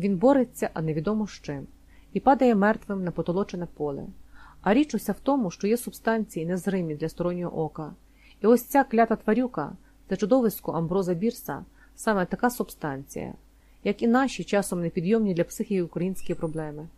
Він бореться, а невідомо з чим, і падає мертвим на потолочене поле. А річ уся в тому, що є субстанції незримі для стороннього ока. І ось ця клята тварюка, це чудовисько Амброза Бірса, саме така субстанція, як і наші часом непідйомні для психіки українські проблеми.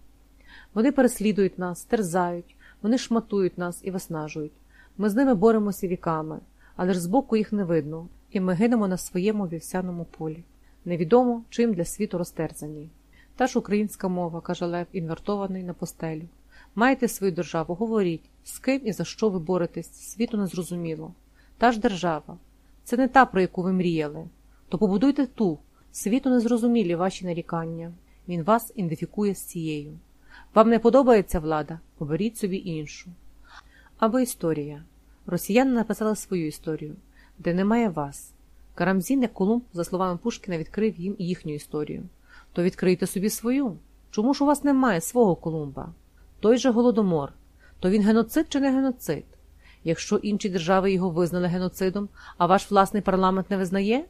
Вони переслідують нас, терзають, вони шматують нас і виснажують. Ми з ними боремося віками, але ж збоку їх не видно, і ми гинемо на своєму вівсяному полі. Невідомо, чим для світу розтерзані. Та ж українська мова, каже Лев, інвертований на постелю. Маєте свою державу, говоріть, з ким і за що ви боретесь, світу не зрозуміло. Та ж держава. Це не та, про яку ви мріяли. То побудуйте ту, світу незрозумілі ваші нарікання. Він вас ідентифікує з цією. Вам не подобається влада? Оберіть собі іншу. Або історія. Росіяни написали свою історію, де немає вас. Карамзін, як Колумб, за словами Пушкіна, відкрив їм їхню історію. То відкрийте собі свою. Чому ж у вас немає свого Колумба? Той же Голодомор. То він геноцид чи не геноцид? Якщо інші держави його визнали геноцидом, а ваш власний парламент не визнає?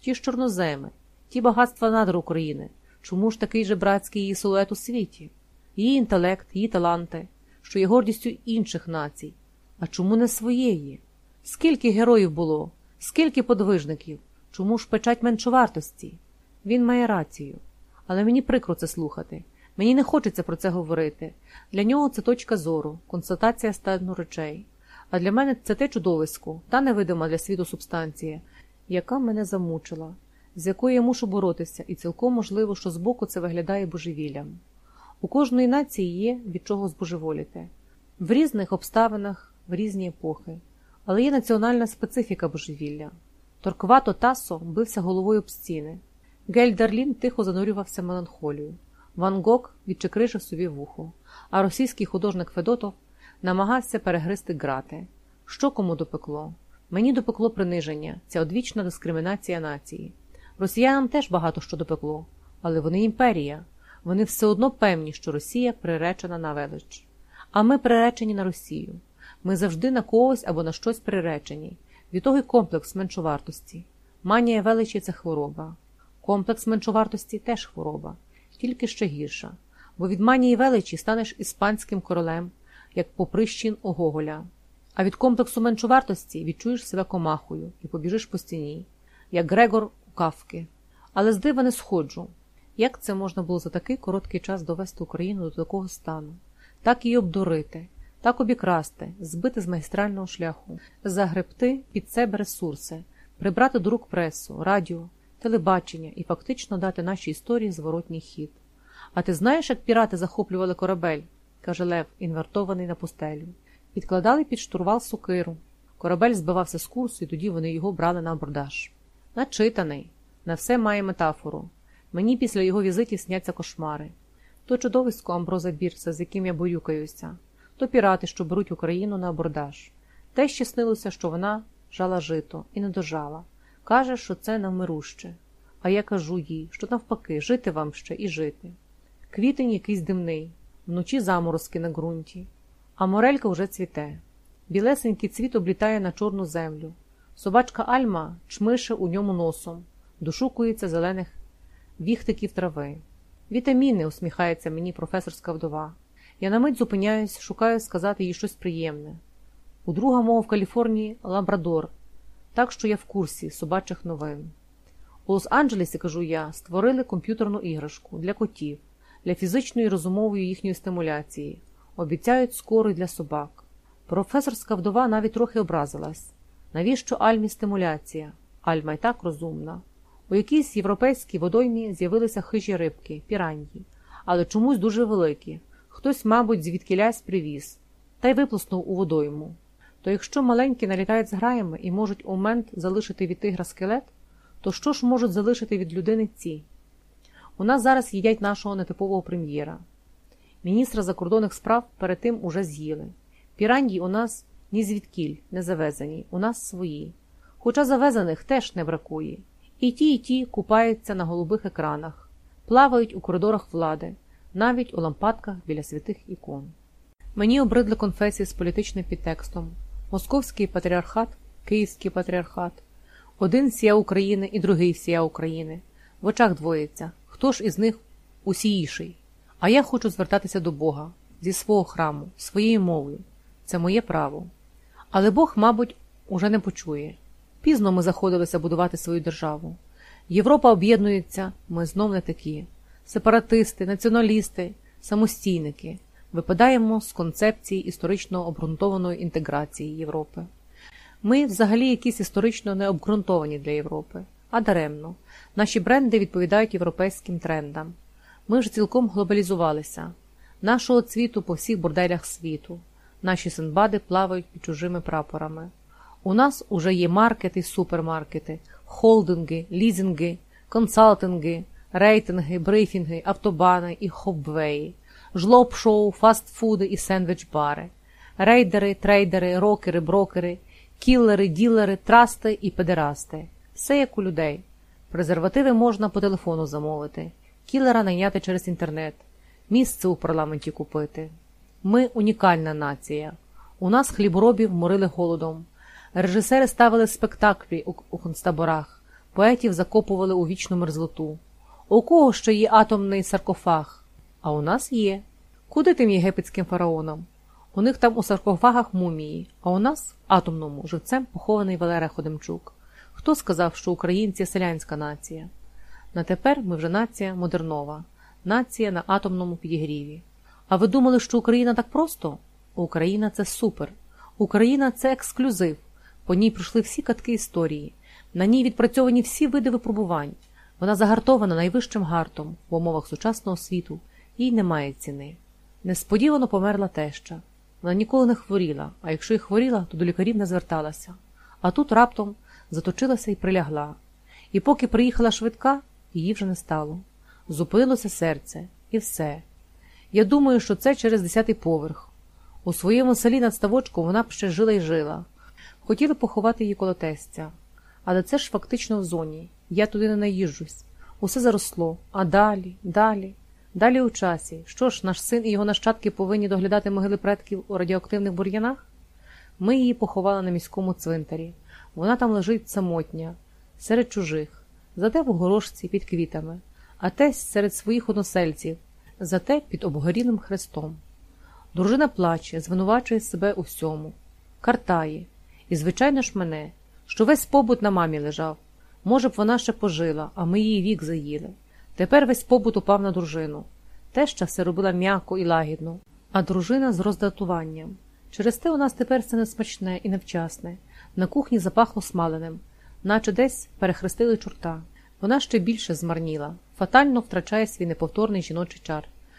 Ті ж чорноземи, ті багатства надр України. Чому ж такий же братський її силует у світі? Її інтелект, її таланти, що є гордістю інших націй. А чому не своєї? Скільки героїв було, скільки подвижників? Чому ж печать меншовартості? Він має рацію. Але мені прикро це слухати. Мені не хочеться про це говорити. Для нього це точка зору, констатація стану речей. А для мене це те чудовисько, та невидима для світу субстанція, яка мене замучила, з якою я мушу боротися, і цілком можливо, що збоку це виглядає божевіллям. У кожної нації є від чого збожеволіти. В різних обставинах, в різні епохи, але є національна специфіка божевілля. Торквато Тасо бився головою об стіни. Гель Дарлін тихо занурювався меланхолію. Ван Гог відчекрижив собі вухо, а російський художник Федотов намагався перегризти грати. Що кому допекло? Мені допекло приниження, ця одвічна дискримінація нації. Росіянам теж багато що допекло, але вони імперія. Вони все одно певні, що Росія приречена на велич. А ми приречені на Росію. Ми завжди на когось або на щось приречені. Від того й комплекс меншовартості. Манія величі це хвороба. Комплекс меншовартості теж хвороба, тільки ще гірша. Бо від манії величі станеш іспанським королем, як поприщин у Гоголя. А від комплексу меншовартості відчуєш себе комахою і побіжиш по стіні, як Грегор у кавки. Але з дива не сходжу. Як це можна було за такий короткий час довести Україну до такого стану, так її обдурити, так обікрасти, збити з магістрального шляху, загребти під себе ресурси, прибрати до рук пресу, радіо, телебачення і фактично дати нашій історії зворотній хід. А ти знаєш, як пірати захоплювали корабель? каже Лев, інвертований на пустелю. Підкладали під штурвал сокиру. Корабель збивався з курсу, і тоді вони його брали на абордаж. Начитаний, на все має метафору. Мені після його візитів сняться кошмари. То чудовисько Амброза Бірса, з яким я борюкаюся, то пірати, що беруть Україну на абордаж. Те ще снилося, що вона жала жито і не дожала. Каже, що це навмируще. А я кажу їй, що навпаки, жити вам ще і жити. Квітень якийсь димний, вночі заморозки на ґрунті, а морелька вже цвіте. Білесенький цвіт облітає на чорну землю. Собачка Альма чмише у ньому носом, дошукується зелених віхтиків трави. Вітаміни, усміхається мені професорська вдова. Я на мить зупиняюсь, шукаю сказати їй щось приємне. У друга мого в Каліфорнії лабрадор, так що я в курсі собачих новин. У Лос-Анджелесі, кажу я, створили комп'ютерну іграшку для котів, для фізичної розумової їхньої стимуляції. Обіцяють скоро й для собак. Професорська вдова навіть трохи образилась. Навіщо Альмі стимуляція? Альма й так розумна. У якійсь європейській водоймі з'явилися хижі рибки, піраньї, але чомусь дуже великі. Хтось, мабуть, звідкілясь привіз, та й виплеснув у водойму. То якщо маленькі налітають з граями і можуть у момент залишити від тигра скелет, то що ж можуть залишити від людини ці? У нас зараз їдять нашого нетипового прем'єра. Міністра закордонних справ перед тим уже з'їли. Піраньї у нас ні звідкіль не завезені, у нас свої. Хоча завезених теж не бракує. І ті, і ті купаються на голубих екранах, плавають у коридорах влади, навіть у лампадках біля святих ікон. Мені обридли конфесії з політичним підтекстом: Московський патріархат, Київський патріархат, один сія України і другий сія України. В очах двоїться. Хто хто ж із них усіїший. А я хочу звертатися до Бога зі свого храму, своєю мовою. Це моє право. Але Бог, мабуть, уже не почує. Пізно ми заходилися будувати свою державу. Європа об'єднується, ми знов не такі. Сепаратисти, націоналісти, самостійники. Випадаємо з концепції історично обґрунтованої інтеграції Європи. Ми взагалі якісь історично не обґрунтовані для Європи, а даремно. Наші бренди відповідають європейським трендам. Ми ж цілком глобалізувалися. Нашого цвіту по всіх борделях світу. Наші синбади плавають під чужими прапорами. У нас уже є маркети, супермаркети, холдинги, лізинги, консалтинги, рейтинги, брифінги, автобани і хобвеї, жлоб-шоу, фастфуди і сендвіч-бари, рейдери, трейдери, рокери, брокери, кіллери, ділери, трасти і педерасти. Все як у людей. Презервативи можна по телефону замовити, кілера найняти через інтернет, місце у парламенті купити. Ми унікальна нація. У нас хліборобів морили голодом. Режисери ставили спектаклі у, у концтаборах, поетів закопували у вічну мерзлоту. У кого ще є атомний саркофаг? А у нас є. Куди тим єгипетським фараонам? У них там у саркофагах мумії, а у нас атомному живцем похований Валерій Ходемчук. Хто сказав, що українці селянська нація? На тепер ми вже нація модернова, нація на атомному підігріві. А ви думали, що Україна так просто? Україна це супер. Україна це ексклюзив. По ній пройшли всі катки історії. На ній відпрацьовані всі види випробувань. Вона загартована найвищим гартом в умовах сучасного світу, їй немає ціни. Несподівано померла теща. Вона ніколи не хворіла, а якщо й хворіла, то до лікарів не зверталася. А тут раптом заточилася і прилягла. І поки приїхала швидка, її вже не стало. Зупинилося серце, і все. Я думаю, що це через десятий поверх. У своєму селі над ставочком вона б ще жила й жила. Хотіли поховати її коло тестя. Але це ж фактично в зоні. Я туди не наїжджусь. Усе заросло. А далі, далі, далі у часі. Що ж, наш син і його нащадки повинні доглядати могили предків у радіоактивних бур'янах? Ми її поховали на міському цвинтарі. Вона там лежить самотня, серед чужих, зате в горошці під квітами, а тесть серед своїх односельців, зате під обгорілим хрестом. Дружина плаче, звинувачує себе у всьому, картає, і, звичайно ж, мене, що весь побут на мамі лежав. Може б, вона ще пожила, а ми її вік заїли. Тепер весь побут упав на дружину. Теща все робила м'яко і лагідно, а дружина з роздатуванням. Через те у нас тепер все несмачне і невчасне. На кухні запахло смаленим, наче десь перехрестили чорта. Вона ще більше змарніла, фатально втрачає свій неповторний жіночий чар.